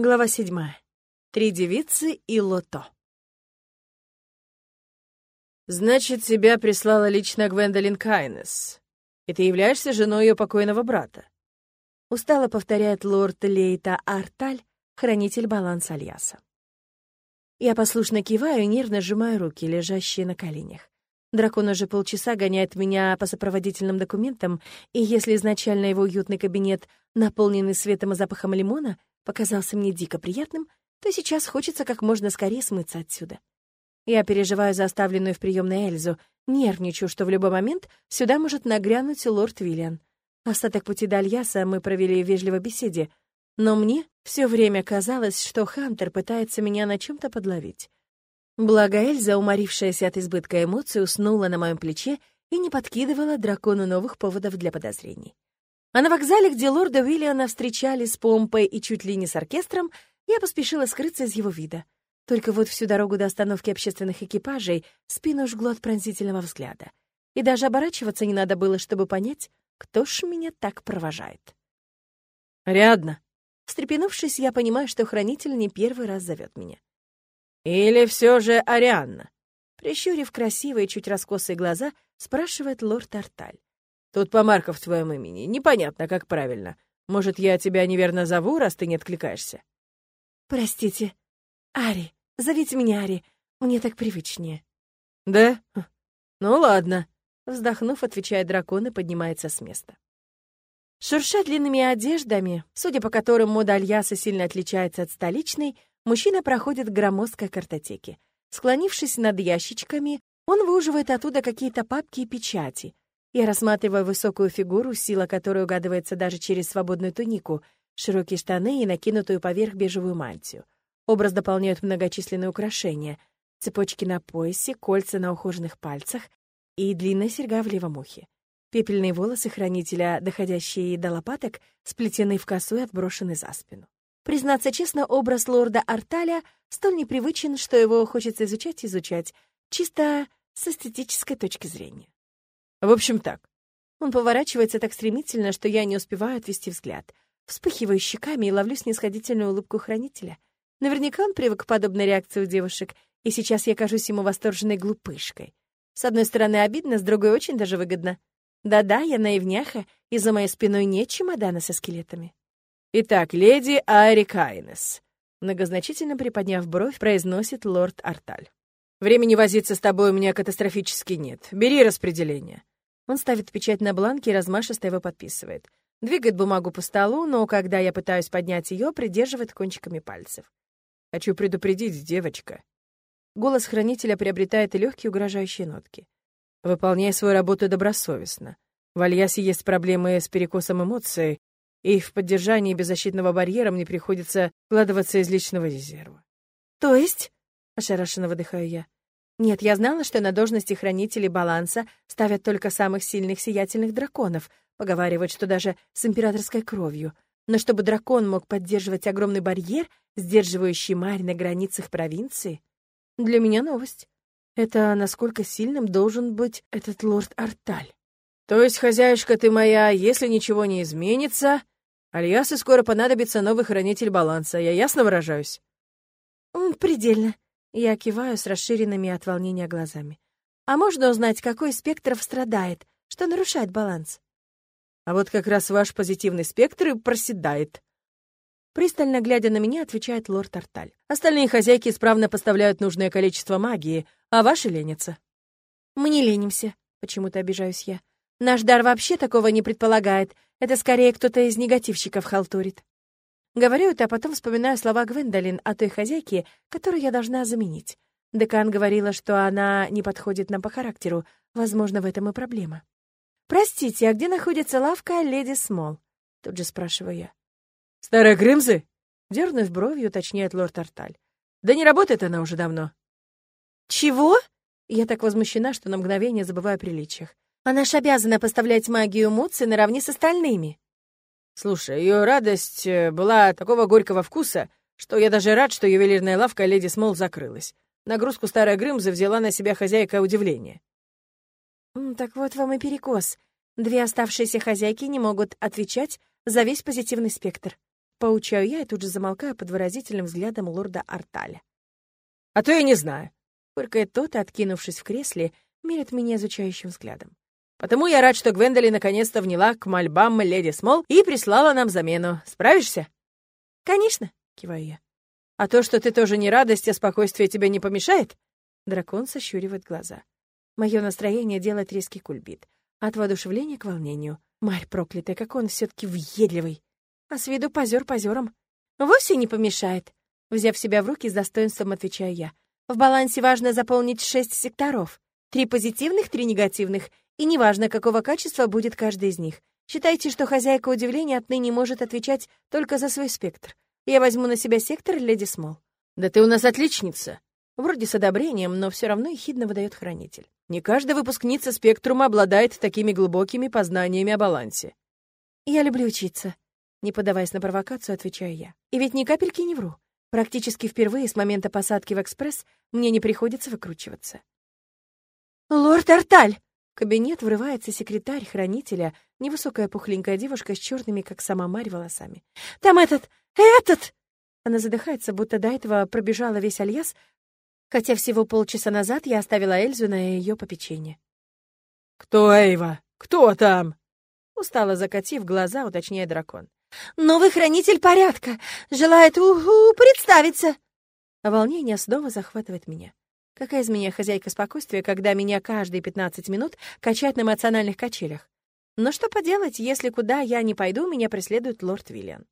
Глава седьмая. Три девицы и лото. «Значит, тебя прислала лично Гвендолин Кайнес, и ты являешься женой ее покойного брата?» Устало повторяет лорд Лейта Арталь, хранитель баланса Альяса. Я послушно киваю и нервно сжимаю руки, лежащие на коленях. Дракон уже полчаса гоняет меня по сопроводительным документам, и если изначально его уютный кабинет, наполненный светом и запахом лимона, показался мне дико приятным, то сейчас хочется как можно скорее смыться отсюда. Я переживаю за оставленную в приемной Эльзу, нервничаю, что в любой момент сюда может нагрянуть лорд Виллиан. Остаток пути до Альяса мы провели в вежливой беседе, но мне все время казалось, что Хантер пытается меня на чем то подловить. Благо Эльза, уморившаяся от избытка эмоций, уснула на моем плече и не подкидывала дракону новых поводов для подозрений. А на вокзале, где лорда Уиллиана встречали с помпой и чуть ли не с оркестром, я поспешила скрыться из его вида. Только вот всю дорогу до остановки общественных экипажей спину жгло от пронзительного взгляда. И даже оборачиваться не надо было, чтобы понять, кто ж меня так провожает. «Рядно!» Встрепенувшись, я понимаю, что хранитель не первый раз зовет меня. «Или все же Арианна?» Прищурив красивые, чуть раскосые глаза, спрашивает лорд Арталь. Тут помарка в твоем имени. Непонятно, как правильно. Может, я тебя неверно зову, раз ты не откликаешься?» «Простите. Ари. Зовите меня Ари. Мне так привычнее». «Да? Ну ладно». Вздохнув, отвечает дракон и поднимается с места. Шурша длинными одеждами, судя по которым мода Альяса сильно отличается от столичной, мужчина проходит к громоздкой картотеке. Склонившись над ящичками, он выуживает оттуда какие-то папки и печати, я рассматриваю высокую фигуру, сила которой угадывается даже через свободную тунику, широкие штаны и накинутую поверх бежевую мантию. Образ дополняют многочисленные украшения — цепочки на поясе, кольца на ухоженных пальцах и длинная серьга в левом ухе. Пепельные волосы хранителя, доходящие до лопаток, сплетены в косу и отброшены за спину. Признаться честно, образ лорда Арталя столь непривычен, что его хочется изучать и изучать, чисто с эстетической точки зрения. В общем, так. Он поворачивается так стремительно, что я не успеваю отвести взгляд. Вспыхиваю щеками и ловлю снисходительную улыбку хранителя. Наверняка он привык к подобной реакции у девушек, и сейчас я кажусь ему восторженной глупышкой. С одной стороны, обидно, с другой очень даже выгодно. Да-да, я наивняха, и за моей спиной нет чемодана со скелетами. «Итак, леди Ари Кайнес», многозначительно приподняв бровь, произносит лорд Арталь. «Времени возиться с тобой у меня катастрофически нет. Бери распределение. Он ставит печать на бланке и размашисто его подписывает. Двигает бумагу по столу, но когда я пытаюсь поднять ее, придерживает кончиками пальцев. «Хочу предупредить, девочка». Голос хранителя приобретает легкие угрожающие нотки. «Выполняй свою работу добросовестно. В Альясе есть проблемы с перекосом эмоций, и в поддержании беззащитного барьера мне приходится вкладываться из личного резерва». «То есть?» — ошарашенно выдыхаю я. Нет, я знала, что на должности хранителей баланса ставят только самых сильных сиятельных драконов, поговаривают, что даже с императорской кровью. Но чтобы дракон мог поддерживать огромный барьер, сдерживающий марь на границах провинции, для меня новость. Это насколько сильным должен быть этот лорд Арталь. То есть, хозяюшка ты моя, если ничего не изменится, Альясу скоро понадобится новый хранитель баланса, я ясно выражаюсь? Предельно. Я киваю с расширенными от волнения глазами. А можно узнать, какой из спектров страдает, что нарушает баланс? А вот как раз ваш позитивный спектр и проседает. Пристально глядя на меня, отвечает лорд Арталь. Остальные хозяйки исправно поставляют нужное количество магии, а ваши ленятся. Мы не ленимся, почему-то обижаюсь я. Наш дар вообще такого не предполагает. Это скорее кто-то из негативщиков халтурит. Говорю это, а потом вспоминаю слова Гвендолин о той хозяйке, которую я должна заменить. Декан говорила, что она не подходит нам по характеру. Возможно, в этом и проблема. «Простите, а где находится лавка леди Смол?» Тут же спрашиваю я. «Старая Грымзы?» Дернув бровью, уточняет лорд Арталь. «Да не работает она уже давно». «Чего?» Я так возмущена, что на мгновение забываю о приличиях. «Она ж обязана поставлять магию Муци наравне с остальными». Слушай, ее радость э, была такого горького вкуса, что я даже рад, что ювелирная лавка леди Смол закрылась. Нагрузку старая Грымза взяла на себя хозяйка удивления. «Так вот вам и перекос. Две оставшиеся хозяйки не могут отвечать за весь позитивный спектр». поучаю я и тут же замолкаю под выразительным взглядом лорда Арталя. «А то я не знаю», — фыркает тот, откинувшись в кресле, мерит меня изучающим взглядом. «Потому я рад, что Гвендоли наконец-то вняла к мольбам леди Смол и прислала нам замену. Справишься?» «Конечно», — киваю я. «А то, что ты тоже не радость, а спокойствие тебе не помешает?» Дракон сощуривает глаза. Мое настроение делает резкий кульбит. От воодушевления к волнению. Марь проклятая, как он все таки въедливый. А с виду позер позером. Вовсе не помешает. Взяв себя в руки, с достоинством отвечаю я. В балансе важно заполнить шесть секторов. Три позитивных, три негативных. И неважно, какого качества будет каждый из них. Считайте, что хозяйка удивления отныне может отвечать только за свой спектр. Я возьму на себя сектор Леди Смол. «Да ты у нас отличница!» Вроде с одобрением, но все равно ехидно выдает хранитель. Не каждая выпускница спектрума обладает такими глубокими познаниями о балансе. Я люблю учиться. Не поддаваясь на провокацию, отвечаю я. И ведь ни капельки не вру. Практически впервые с момента посадки в экспресс мне не приходится выкручиваться. «Лорд Арталь!» Кабинет врывается секретарь хранителя, невысокая пухленькая девушка с черными, как сама Марь, волосами. «Там этот! Этот!» Она задыхается, будто до этого пробежала весь альяс, хотя всего полчаса назад я оставила Эльзу на ее попечение. «Кто Эйва? Кто там?» Устало закатив глаза, уточняет дракон. «Новый хранитель порядка! Желает уху представиться!» А волнение снова захватывает меня. Какая из меня хозяйка спокойствия, когда меня каждые пятнадцать минут качают на эмоциональных качелях? Но что поделать, если куда я не пойду, меня преследует лорд Виллиан.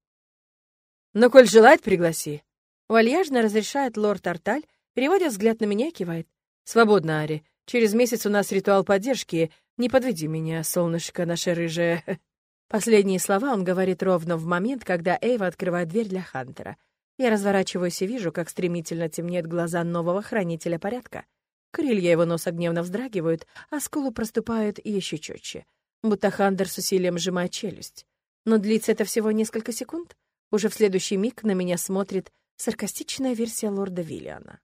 «Ну, коль желает, пригласи». Вальяжно разрешает лорд Арталь, Переводя взгляд на меня, кивает. «Свободно, Ари. Через месяц у нас ритуал поддержки. Не подведи меня, солнышко наше рыжее». Последние слова он говорит ровно в момент, когда Эйва открывает дверь для Хантера. Я разворачиваюсь и вижу, как стремительно темнеют глаза нового хранителя порядка. Крылья его носа гневно вздрагивают, а скулы проступают еще четче. Будто Хантер с усилием сжимает челюсть. Но длится это всего несколько секунд. Уже в следующий миг на меня смотрит саркастичная версия лорда Виллиана.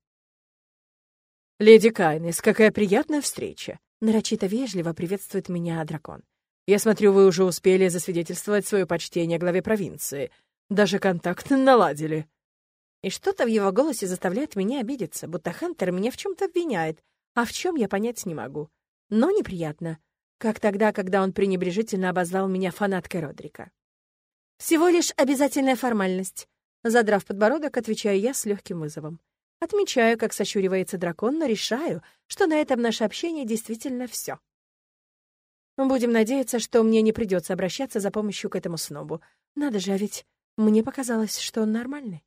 «Леди Кайнес, какая приятная встреча!» Нарочито вежливо приветствует меня дракон. «Я смотрю, вы уже успели засвидетельствовать свое почтение главе провинции. Даже контакт наладили». И что-то в его голосе заставляет меня обидеться, будто Хантер меня в чем-то обвиняет, а в чем я понять не могу. Но неприятно, как тогда, когда он пренебрежительно обозвал меня фанаткой Родрика. «Всего лишь обязательная формальность», — задрав подбородок, отвечаю я с легким вызовом. Отмечаю, как сощуривается дракон, но решаю, что на этом наше общение действительно все. Будем надеяться, что мне не придется обращаться за помощью к этому снобу. Надо же, а ведь мне показалось, что он нормальный.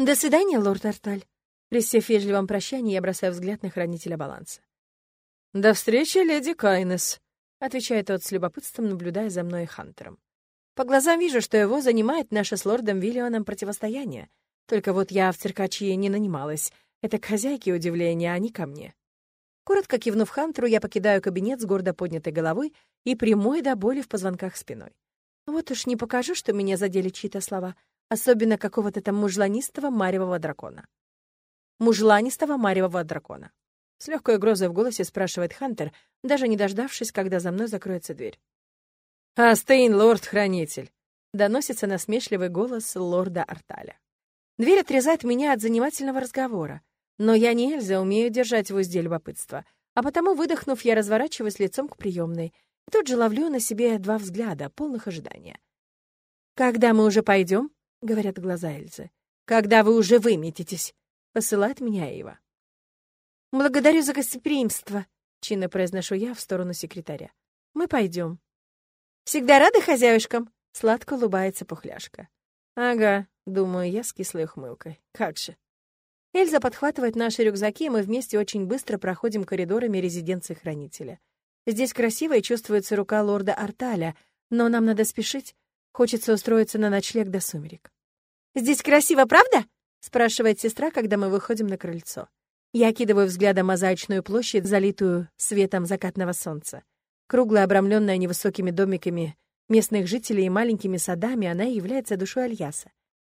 До свидания, лорд Арталь. Присев вежливом прощании, я бросаю взгляд на хранителя баланса. «До встречи, леди Кайнес», — отвечает тот с любопытством, наблюдая за мной и Хантером. По глазам вижу, что его занимает наше с лордом Виллионом противостояние — только вот я в циркачье не нанималась. Это к хозяйке удивление, а не ко мне. Коротко кивнув Хантеру, я покидаю кабинет с гордо поднятой головой и прямой до боли в позвонках спиной. Вот уж не покажу, что меня задели чьи-то слова, особенно какого-то там мужланистого маревого дракона. Мужланистого маревого дракона. С легкой угрозой в голосе спрашивает Хантер, даже не дождавшись, когда за мной закроется дверь. «Астейн, лорд-хранитель!» — доносится насмешливый голос лорда Арталя. Дверь отрезает меня от занимательного разговора. Но я не Эльза, умею держать в узде любопытства. А потому, выдохнув, я разворачиваюсь лицом к приемной. И тут же ловлю на себе два взгляда, полных ожидания. «Когда мы уже пойдем?» — говорят глаза Эльзы. «Когда вы уже выметитесь?» — посылает меня Эйва. «Благодарю за гостеприимство», — чинно произношу я в сторону секретаря. «Мы пойдем». «Всегда рады хозяюшкам?» — сладко улыбается пухляшка. «Ага, Думаю я с кислой ухмылкой. Как же. Эльза подхватывает наши рюкзаки, и мы вместе очень быстро проходим коридорами резиденции хранителя. Здесь красиво и чувствуется рука лорда Арталя, но нам надо спешить. Хочется устроиться на ночлег до сумерек. «Здесь красиво, правда?» — спрашивает сестра, когда мы выходим на крыльцо. Я окидываю взглядом мозаичную площадь, залитую светом закатного солнца. Круглая, обрамленная невысокими домиками местных жителей и маленькими садами, она является душой Альяса.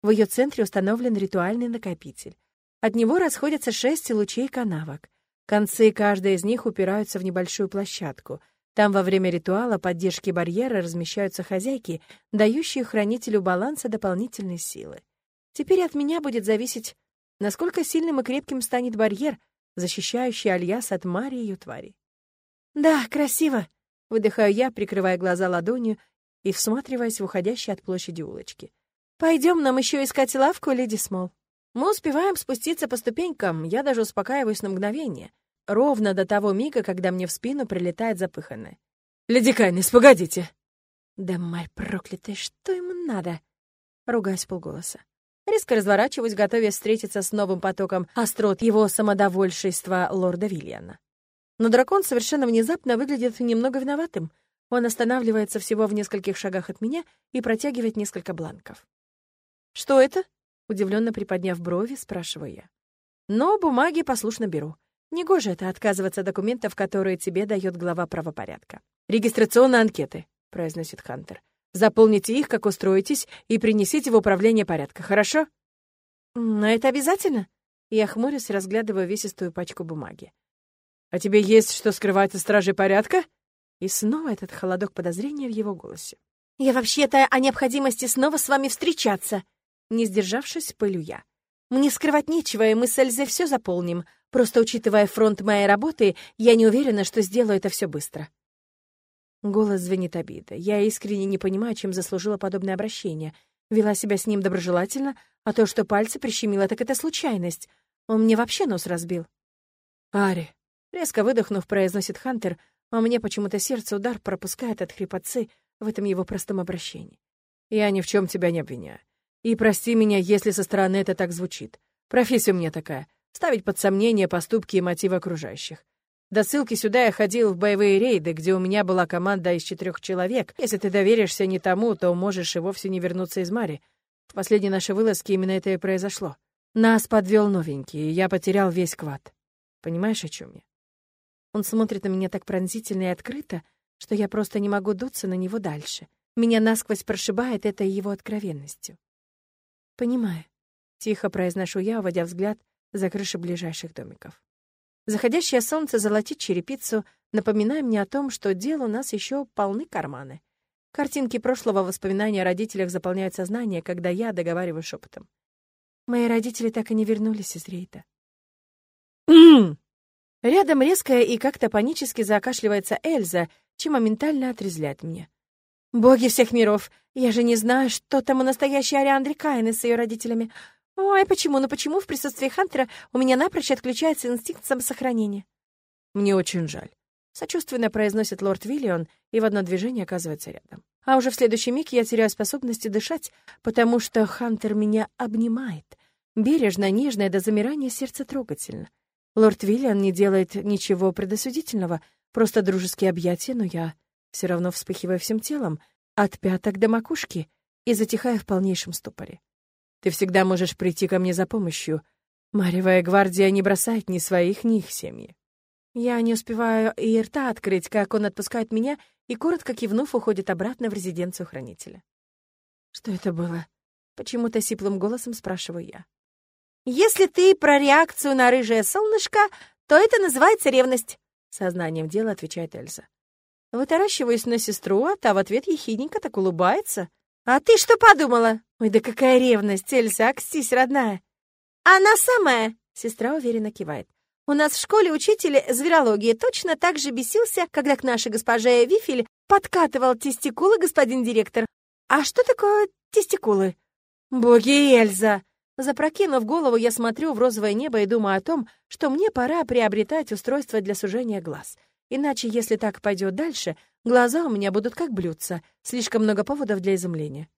В ее центре установлен ритуальный накопитель. От него расходятся шесть лучей канавок. Концы каждой из них упираются в небольшую площадку. Там во время ритуала поддержки барьера размещаются хозяйки, дающие хранителю баланса дополнительной силы. Теперь от меня будет зависеть, насколько сильным и крепким станет барьер, защищающий Альяс от Мари и ее твари. «Да, красиво!» — выдыхаю я, прикрывая глаза ладонью и всматриваясь в уходящие от площади улочки. Пойдем нам еще искать лавку, леди Смол. Мы успеваем спуститься по ступенькам, я даже успокаиваюсь на мгновение. Ровно до того мига, когда мне в спину прилетает запыханная. «Леди Кайнес, погодите!» «Да, май проклятая, что ему надо?» Ругаюсь полголоса. Резко разворачиваюсь, готовясь встретиться с новым потоком острот его самодовольшества лорда Вильяна. Но дракон совершенно внезапно выглядит немного виноватым. Он останавливается всего в нескольких шагах от меня и протягивает несколько бланков. «Что это?» — удивленно приподняв брови, спрашиваю я. Но бумаги послушно беру. Негоже это отказываться от документов, которые тебе дает глава правопорядка. «Регистрационные анкеты», — произносит Хантер. «Заполните их, как устроитесь, и принесите в управление порядка, хорошо?» «Но это обязательно?» Я хмурюсь, разглядываю весистую пачку бумаги. «А тебе есть что скрывать от стражей порядка?» И снова этот холодок подозрения в его голосе. «Я вообще-то о необходимости снова с вами встречаться!» Не сдержавшись, пылю я. «Мне скрывать нечего, и мы с Эльзой все заполним. Просто учитывая фронт моей работы, я не уверена, что сделаю это все быстро». Голос звенит обида. Я искренне не понимаю, чем заслужила подобное обращение. Вела себя с ним доброжелательно, а то, что пальцы прищемило, так это случайность. Он мне вообще нос разбил. «Ари!» — резко выдохнув, произносит Хантер, а мне почему-то сердце удар пропускает от хрипотцы в этом его простом обращении. «Я ни в чем тебя не обвиняю. И прости меня, если со стороны это так звучит. Профессия у меня такая — ставить под сомнение поступки и мотивы окружающих. До ссылки сюда я ходил в боевые рейды, где у меня была команда из четырех человек. Если ты доверишься не тому, то можешь и вовсе не вернуться из Мари. В последней нашей вылазке именно это и произошло. Нас подвел новенький, и я потерял весь квад. Понимаешь, о чем я? Он смотрит на меня так пронзительно и открыто, что я просто не могу дуться на него дальше. Меня насквозь прошибает этой его откровенностью. «Понимаю», — тихо произношу я, уводя взгляд за крыши ближайших домиков. Заходящее солнце золотит черепицу, напоминая мне о том, что дел у нас еще полны карманы. Картинки прошлого воспоминания о родителях заполняют сознание, когда я договариваю шепотом. Мои родители так и не вернулись из рейда. Рядом резко и как-то панически закашливается Эльза, чем моментально отрезляет меня. Боги всех миров, я же не знаю, что там у настоящей Ариандри Каины с ее родителями. Ой, почему, ну почему в присутствии Хантера у меня напрочь отключается инстинкт самосохранения? Мне очень жаль. Сочувственно произносит лорд Виллион и в одно движение оказывается рядом. А уже в следующий миг я теряю способности дышать, потому что Хантер меня обнимает. Бережно, нежно и до замирания сердца трогательно. Лорд Виллион не делает ничего предосудительного, просто дружеские объятия, но я все равно вспыхиваю всем телом, от пяток до макушки, и затихаю в полнейшем ступоре. Ты всегда можешь прийти ко мне за помощью. Маревая гвардия не бросает ни своих, ни их семьи. Я не успеваю и рта открыть, как он отпускает меня и, коротко кивнув, уходит обратно в резиденцию хранителя. Что это было? Почему-то сиплым голосом спрашиваю я. Если ты про реакцию на рыжее солнышко, то это называется ревность, сознанием дела отвечает Эльза. Вытаращиваюсь на сестру, а та в ответ ехидненько так улыбается. «А ты что подумала?» «Ой, да какая ревность, Эльса, акстись, родная!» «Она самая!» — сестра уверенно кивает. «У нас в школе учитель зверологии точно так же бесился, когда к нашей госпоже Вифель подкатывал тестикулы господин директор. А что такое тестикулы?» «Боги Эльза!» Запрокинув голову, я смотрю в розовое небо и думаю о том, что мне пора приобретать устройство для сужения глаз — Иначе, если так пойдет дальше, глаза у меня будут как блюдца. Слишком много поводов для изумления.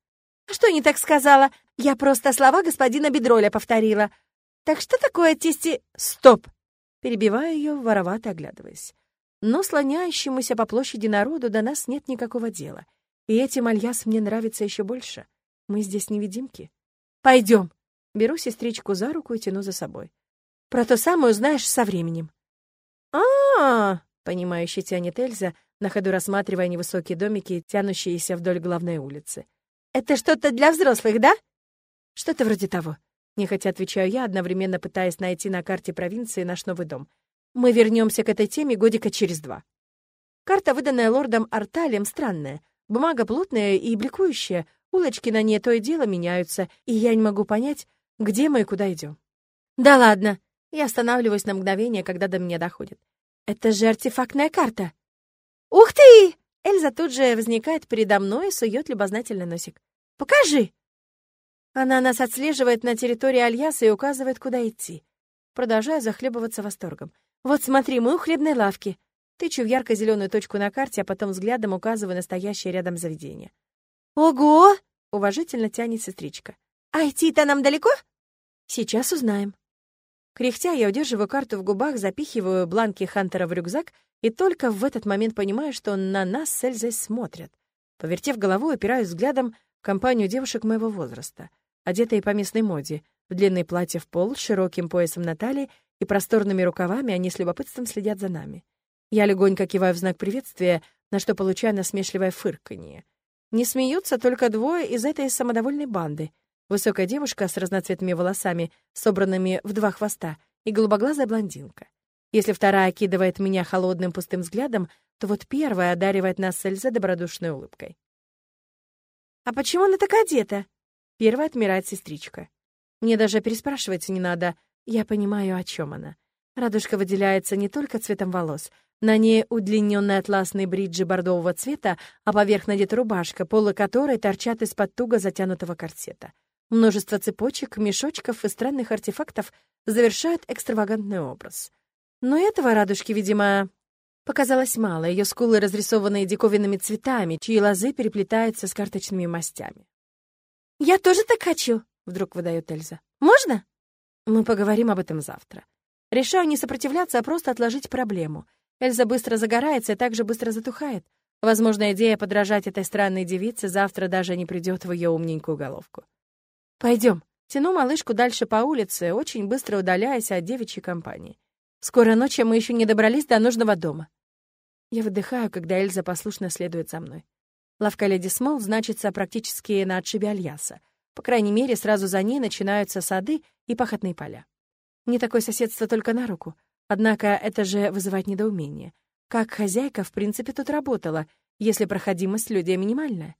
«А «Что не так сказала? Я просто слова господина Бедроля повторила. Так что такое тести...» «Стоп!» Перебиваю ее, воровато оглядываясь. Но слоняющемуся по площади народу до нас нет никакого дела. И этим Альяс мне нравится еще больше. Мы здесь невидимки. Пойдем. Беру сестричку за руку и тяну за собой. Про то самое узнаешь со временем. а, -а, -а Понимающе тянет Эльза, на ходу рассматривая невысокие домики, тянущиеся вдоль главной улицы. «Это что-то для взрослых, да?» «Что-то вроде того», — нехотя отвечаю я, одновременно пытаясь найти на карте провинции наш новый дом. «Мы вернемся к этой теме годика через два». Карта, выданная лордом Арталем, странная. Бумага плотная и бликующая, улочки на ней то и дело меняются, и я не могу понять, где мы и куда идем. Да ладно. Я останавливаюсь на мгновение, когда до меня доходит. Это же артефактная карта. Ух ты! Эльза тут же возникает передо мной и сует любознательный носик. Покажи. Она нас отслеживает на территории Альяса и указывает, куда идти. Продолжаю захлебываться восторгом. Вот смотри, мы у хлебной лавки. Тычу в ярко-зеленую точку на карте, а потом взглядом указываю настоящее рядом заведение. «Ого!» — уважительно тянет сестричка. «А идти-то нам далеко?» «Сейчас узнаем». Кряхтя, я удерживаю карту в губах, запихиваю бланки Хантера в рюкзак и только в этот момент понимаю, что на нас с Эльзой смотрят. Повертев головой, опираюсь взглядом в компанию девушек моего возраста, одетые по местной моде, в длинные платья в пол, с широким поясом на талии и просторными рукавами, они с любопытством следят за нами. Я легонько киваю в знак приветствия, на что получаю насмешливое фырканье. Не смеются только двое из этой самодовольной банды. Высокая девушка с разноцветными волосами, собранными в два хвоста, и голубоглазая блондинка. Если вторая окидывает меня холодным пустым взглядом, то вот первая одаривает нас с Эльзой добродушной улыбкой. «А почему она так одета?» Первая отмирает сестричка. Мне даже переспрашивать не надо, я понимаю, о чем она. Радужка выделяется не только цветом волос, на ней удлиненные атласные бриджи бордового цвета, а поверх надета рубашка, полы которой торчат из-под туго затянутого корсета. Множество цепочек, мешочков и странных артефактов завершают экстравагантный образ. Но этого радужки, видимо, показалось мало. Ее скулы разрисованы диковинными цветами, чьи лозы переплетаются с карточными мастями. «Я тоже так хочу!» — вдруг выдает Эльза. «Можно?» «Мы поговорим об этом завтра. Решаю не сопротивляться, а просто отложить проблему — Эльза быстро загорается и также быстро затухает. Возможно, идея подражать этой странной девице завтра даже не придет в ее умненькую головку. Пойдем. Тяну малышку дальше по улице, очень быстро удаляясь от девичьей компании. Скоро ночью мы еще не добрались до нужного дома. Я выдыхаю, когда Эльза послушно следует за мной. Лавка Леди Смол значится практически на отшибе Альяса. По крайней мере, сразу за ней начинаются сады и пахотные поля. Мне такое соседство только на руку. Однако это же вызывает недоумение. Как хозяйка, в принципе, тут работала, если проходимость людей минимальная?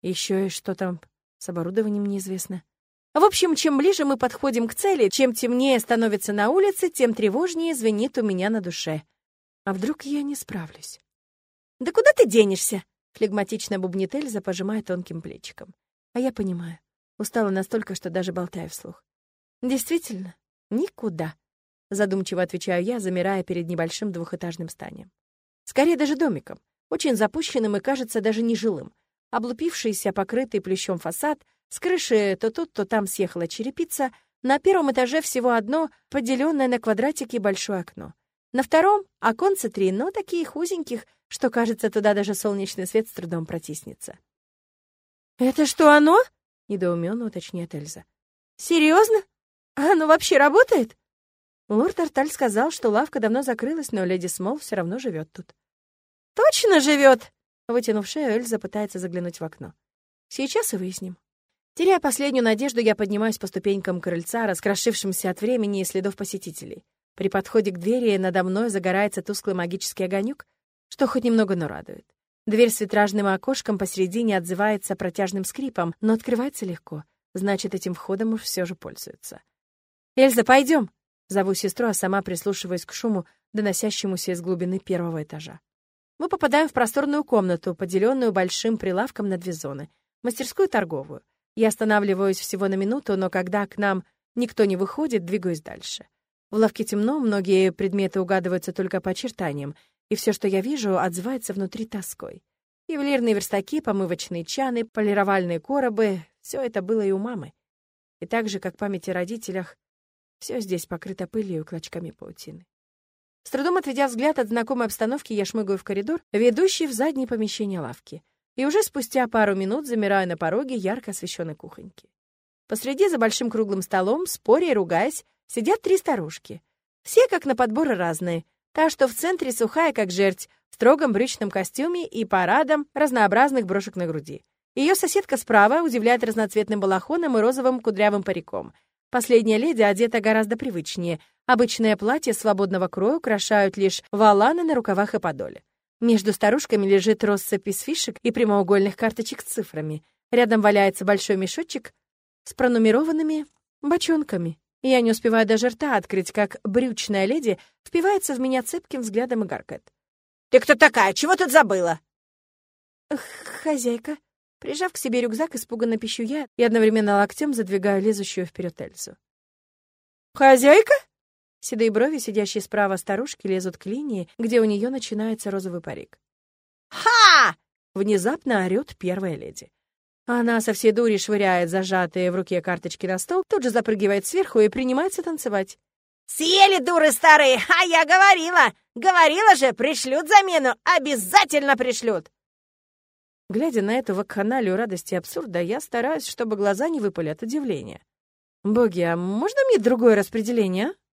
Еще и что там с оборудованием неизвестно. В общем, чем ближе мы подходим к цели, чем темнее становится на улице, тем тревожнее звенит у меня на душе. А вдруг я не справлюсь? «Да куда ты денешься?» — флегматично бубнит Эльза, пожимая тонким плечиком. А я понимаю. Устала настолько, что даже болтаю вслух. Действительно, никуда. Задумчиво отвечаю я, замирая перед небольшим двухэтажным зданием. Скорее даже домиком, очень запущенным и, кажется, даже нежилым. Облупившийся, покрытый плющом фасад, с крыши то тут, то там съехала черепица, на первом этаже всего одно, поделенное на квадратики большое окно. На втором — оконца три, но таких узеньких, что, кажется, туда даже солнечный свет с трудом протиснется. «Это что, оно?» — недоуменно уточняет Эльза. «Серьезно? Оно вообще работает?» Лорд Арталь сказал, что лавка давно закрылась, но леди Смол все равно живет тут. «Точно живет!» Вытянув шею, Эльза пытается заглянуть в окно. «Сейчас и выясним». Теряя последнюю надежду, я поднимаюсь по ступенькам крыльца, раскрошившимся от времени и следов посетителей. При подходе к двери надо мной загорается тусклый магический огонек, что хоть немного, но радует. Дверь с витражным окошком посередине отзывается протяжным скрипом, но открывается легко. Значит, этим входом уж все же пользуются. «Эльза, пойдем!» Зову сестру, а сама прислушиваясь к шуму, доносящемуся из глубины первого этажа. Мы попадаем в просторную комнату, поделенную большим прилавком на две зоны, мастерскую и торговую. Я останавливаюсь всего на минуту, но когда к нам никто не выходит, двигаюсь дальше. В лавке темно, многие предметы угадываются только по очертаниям, и все, что я вижу, отзывается внутри тоской. Ювелирные верстаки, помывочные чаны, полировальные коробы — все это было и у мамы. И так же, как память о родителях, все здесь покрыто пылью и клочками паутины. С трудом отведя взгляд от знакомой обстановки, я шмыгаю в коридор, ведущий в заднее помещение лавки, и уже спустя пару минут замираю на пороге ярко освещенной кухоньки. Посреди за большим круглым столом, споря и ругаясь, сидят три старушки. Все как на подборы разные. Та, что в центре сухая, как жерть, в строгом брючном костюме и парадом разнообразных брошек на груди. Ее соседка справа удивляет разноцветным балахоном и розовым кудрявым париком — Последняя леди одета гораздо привычнее. Обычное платье свободного кроя украшают лишь валаны на рукавах и подоле. Между старушками лежит россыпь из фишек и прямоугольных карточек с цифрами. Рядом валяется большой мешочек с пронумерованными бочонками. Я не успеваю даже рта открыть, как брючная леди впивается в меня цепким взглядом и гаркает. «Ты кто такая? Чего тут забыла?» «Хозяйка». Прижав к себе рюкзак, испуганно пищу я и одновременно локтем задвигаю лезущую вперед Эльзу. «Хозяйка?» Седые брови, сидящие справа старушки, лезут к линии, где у нее начинается розовый парик. «Ха!» — внезапно орёт первая леди. Она со всей дури швыряет зажатые в руке карточки на стол, тут же запрыгивает сверху и принимается танцевать. «Съели, дуры старые! А я говорила! Говорила же, пришлют замену! Обязательно пришлют!» Глядя на эту вакханалию радости и абсурда, я стараюсь, чтобы глаза не выпали от удивления. «Боги, а можно мне другое распределение, а?»